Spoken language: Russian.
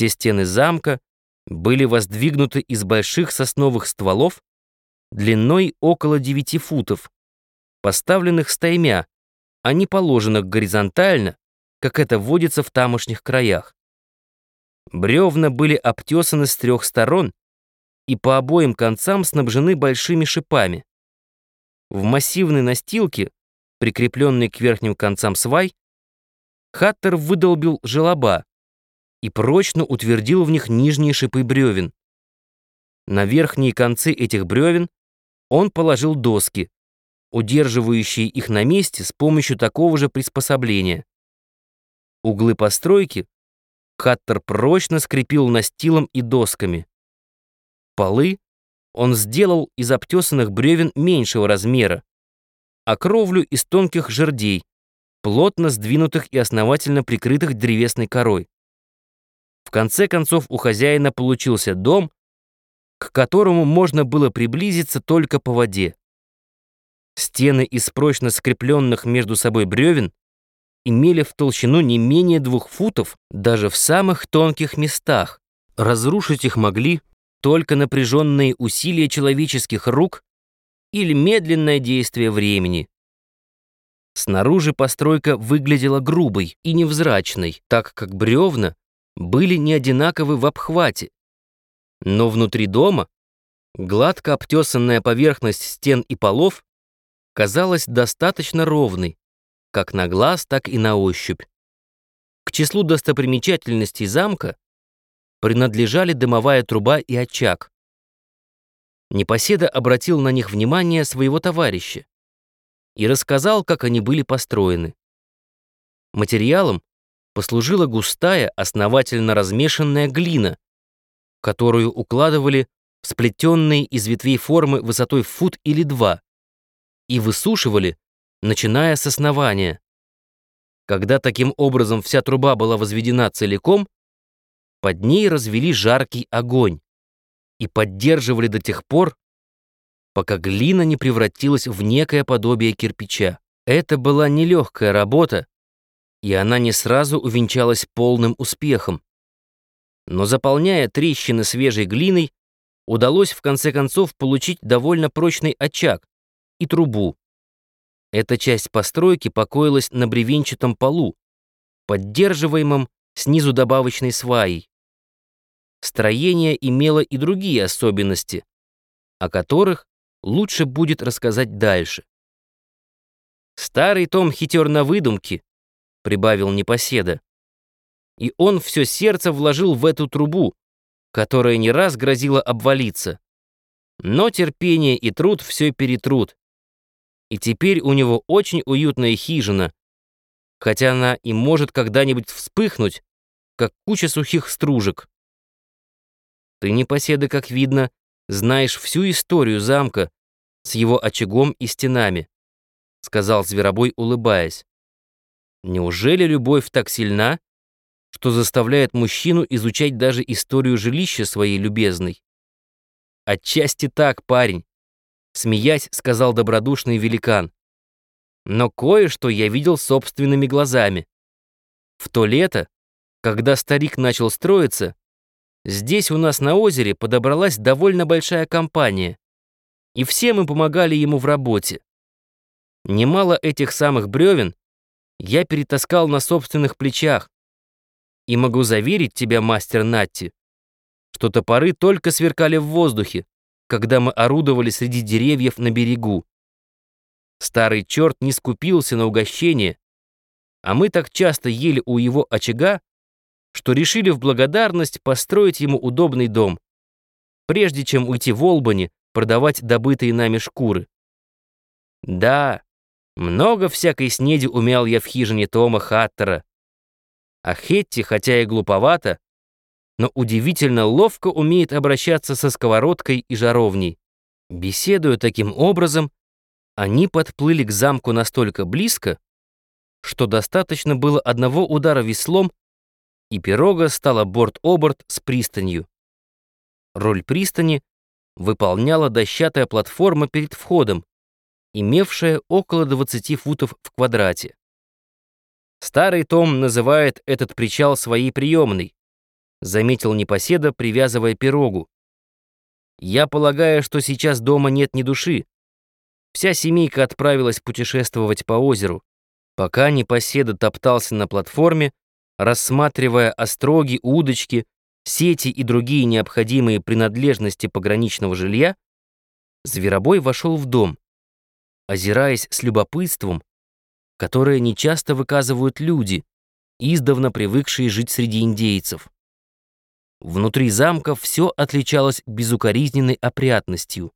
Все стены замка были воздвигнуты из больших сосновых стволов длиной около 9 футов, поставленных стаймя, а не положенных горизонтально, как это водится в тамошних краях. Бревна были обтесаны с трех сторон и по обоим концам снабжены большими шипами. В массивной настилке, прикрепленной к верхним концам свай, Хаттер выдолбил желоба и прочно утвердил в них нижние шипы бревен. На верхние концы этих бревен он положил доски, удерживающие их на месте с помощью такого же приспособления. Углы постройки Хаттер прочно скрепил настилом и досками. Полы он сделал из обтесанных бревен меньшего размера, а кровлю из тонких жердей, плотно сдвинутых и основательно прикрытых древесной корой. В конце концов у хозяина получился дом, к которому можно было приблизиться только по воде. Стены из прочно скрепленных между собой бревен имели в толщину не менее двух футов даже в самых тонких местах. Разрушить их могли только напряженные усилия человеческих рук или медленное действие времени. Снаружи постройка выглядела грубой и невзрачной, так как бревна были не одинаковы в обхвате. Но внутри дома гладко обтесанная поверхность стен и полов казалась достаточно ровной, как на глаз, так и на ощупь. К числу достопримечательностей замка принадлежали дымовая труба и очаг. Непоседа обратил на них внимание своего товарища и рассказал, как они были построены. Материалом послужила густая, основательно размешанная глина, которую укладывали в сплетенные из ветвей формы высотой фут или два и высушивали, начиная с основания. Когда таким образом вся труба была возведена целиком, под ней развели жаркий огонь и поддерживали до тех пор, пока глина не превратилась в некое подобие кирпича. Это была нелегкая работа, и она не сразу увенчалась полным успехом. Но заполняя трещины свежей глиной, удалось в конце концов получить довольно прочный очаг и трубу. Эта часть постройки покоилась на бревенчатом полу, поддерживаемом снизу добавочной сваей. Строение имело и другие особенности, о которых лучше будет рассказать дальше. Старый том хитер на выдумке, прибавил непоседа. И он все сердце вложил в эту трубу, которая не раз грозила обвалиться. Но терпение и труд все перетрут. И теперь у него очень уютная хижина, хотя она и может когда-нибудь вспыхнуть, как куча сухих стружек. Ты, непоседа, как видно, знаешь всю историю замка с его очагом и стенами, сказал Зверобой, улыбаясь. Неужели любовь так сильна, что заставляет мужчину изучать даже историю жилища своей любезной? Отчасти так, парень, смеясь, сказал добродушный великан. Но кое-что я видел собственными глазами. В то лето, когда старик начал строиться, здесь у нас на озере подобралась довольно большая компания, и все мы помогали ему в работе. Немало этих самых бревен я перетаскал на собственных плечах. И могу заверить тебя, мастер Натти, что топоры только сверкали в воздухе, когда мы орудовали среди деревьев на берегу. Старый черт не скупился на угощение, а мы так часто ели у его очага, что решили в благодарность построить ему удобный дом, прежде чем уйти в Олбани продавать добытые нами шкуры. Да, много всякой снеди умял я в хижине Тома Хаттера. А Хетти, хотя и глуповато, но удивительно ловко умеет обращаться со сковородкой и жаровней. Беседуя таким образом, они подплыли к замку настолько близко, что достаточно было одного удара веслом, и пирога стала борт-оборт с пристанью. Роль пристани выполняла дощатая платформа перед входом, имевшая около 20 футов в квадрате. Старый Том называет этот причал своей приемной, заметил непоседа, привязывая пирогу. Я полагаю, что сейчас дома нет ни души. Вся семейка отправилась путешествовать по озеру. Пока непоседа топтался на платформе, рассматривая остроги, удочки, сети и другие необходимые принадлежности пограничного жилья, Зверобой вошел в дом, озираясь с любопытством, которое нечасто выказывают люди, издавна привыкшие жить среди индейцев. Внутри замка все отличалось безукоризненной опрятностью.